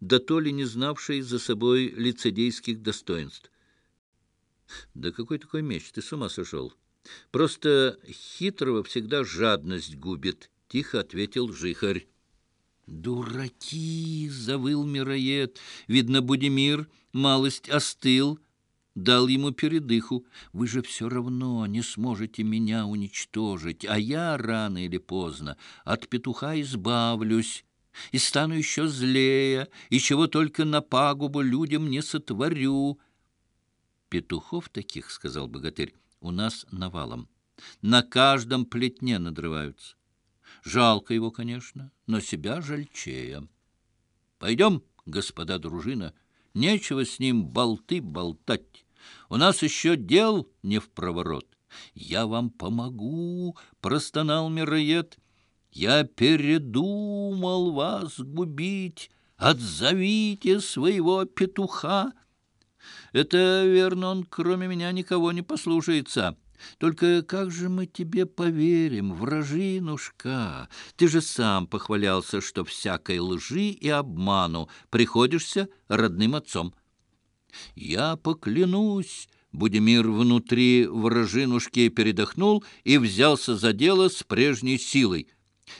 да то ли не знавшей за собой лицедейских достоинств. Да какой такой меч? Ты с ума сошел. Просто хитрого всегда жадность губит, — тихо ответил жихарь. «Дураки!» — завыл мироед. Видно, Будимир малость остыл, дал ему передыху. «Вы же все равно не сможете меня уничтожить, а я рано или поздно от петуха избавлюсь». и стану еще злее, и чего только на пагубу людям не сотворю. Петухов таких, — сказал богатырь, — у нас навалом. На каждом плетне надрываются. Жалко его, конечно, но себя жальчея. Пойдем, господа дружина, нечего с ним болты болтать. У нас еще дел не в проворот. Я вам помогу, — простонал мироед, — Я передумал вас губить, отзовите своего петуха. Это, верно, он кроме меня никого не послушается. Только как же мы тебе поверим, вражинушка? Ты же сам похвалялся, что всякой лжи и обману приходишься родным отцом. Я поклянусь, Будимир внутри вражинушки передохнул и взялся за дело с прежней силой —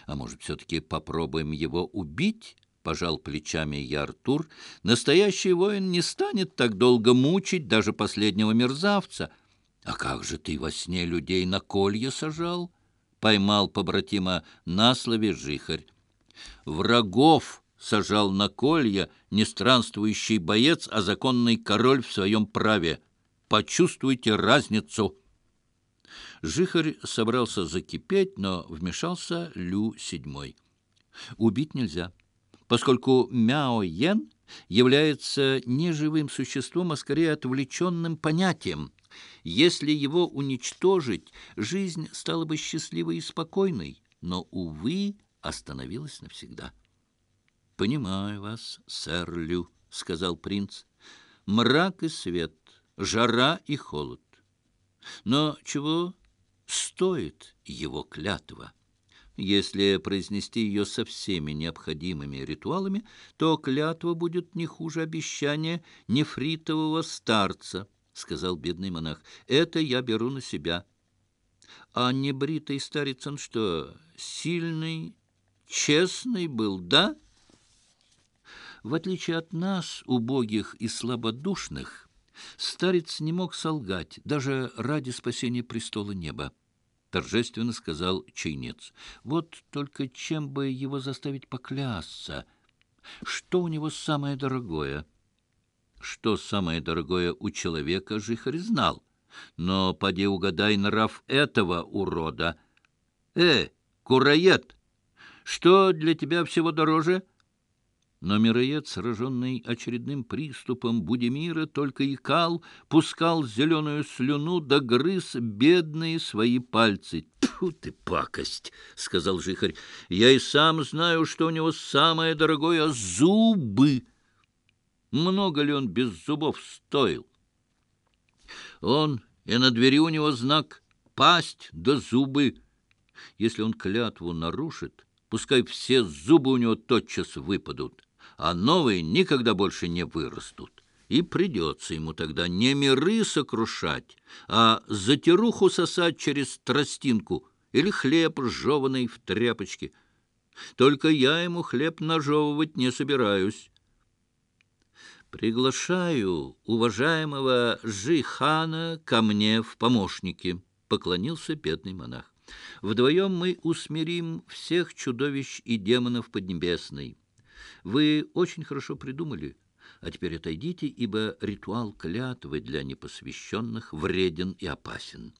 а может, все-таки попробуем его убить? Пожал плечами я Артур. Настоящий воин не станет так долго мучить даже последнего мерзавца. А как же ты во сне людей на колье сажал? Поймал побратима на слове жихарь. Врагов сажал на колья не странствующий боец, а законный король в своем праве. Почувствуйте разницу. Жихарь собрался закипеть, но вмешался Лю седьмой. Убить нельзя, поскольку Мяо Йен является не живым существом, а скорее отвлеченным понятием. Если его уничтожить, жизнь стала бы счастливой и спокойной, но, увы, остановилась навсегда. — Понимаю вас, сэр Лю, — сказал принц. — Мрак и свет, жара и холод. стоит его клятва. Если произнести ее со всеми необходимыми ритуалами, то клятва будет не хуже обещания нефритового старца, — сказал бедный монах. — Это я беру на себя. А небритый старец он что, сильный, честный был, да? В отличие от нас, убогих и слабодушных, — Старец не мог солгать, даже ради спасения престола неба. Торжественно сказал чайнец. Вот только чем бы его заставить поклясться? Что у него самое дорогое? Что самое дорогое у человека, Жихарь знал. Но поди угадай нрав этого урода. Э, кураед, что для тебя всего дороже — но мироед, сраженный очередным приступом Будимира, только икал, пускал зеленую слюну да грыз бедные свои пальцы. «Тьфу ты, пакость!» — сказал жихарь. «Я и сам знаю, что у него самое дорогое — зубы. Много ли он без зубов стоил? Он, и на двери у него знак «пасть а новые никогда больше не вырастут. И придется ему тогда не миры сокрушать, а затируху сосать через тростинку или хлеб, сжеванный в тряпочке. Только я ему хлеб нажевывать не собираюсь. «Приглашаю уважаемого Жихана ко мне в помощники», — поклонился бедный монах. «Вдвоем мы усмирим всех чудовищ и демонов Поднебесной». Вы очень хорошо придумали. А теперь отойдите, ибо ритуал клятвы для непосвященных вреден и опасен.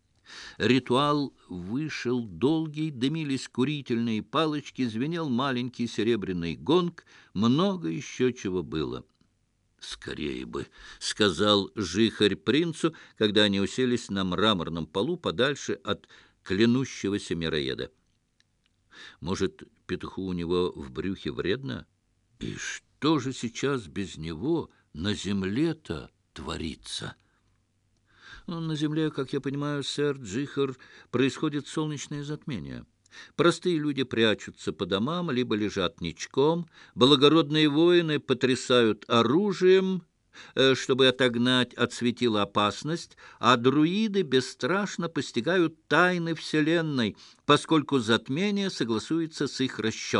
Ритуал вышел долгий, дымились курительные палочки, звенел маленький серебряный гонг, много еще чего было. «Скорее бы», — сказал жихарь принцу, когда они уселись на мраморном полу подальше от клянущегося мироеда. «Может, петуху у него в брюхе вредно?» И что же сейчас без него на земле-то творится? Ну, на земле, как я понимаю, сэр Джихар, происходит солнечное затмение. Простые люди прячутся по домам, либо лежат ничком. Благородные воины потрясают оружием, э, чтобы отогнать от светила опасность, а друиды бесстрашно постигают тайны Вселенной, поскольку затмение согласуется с их расчетом.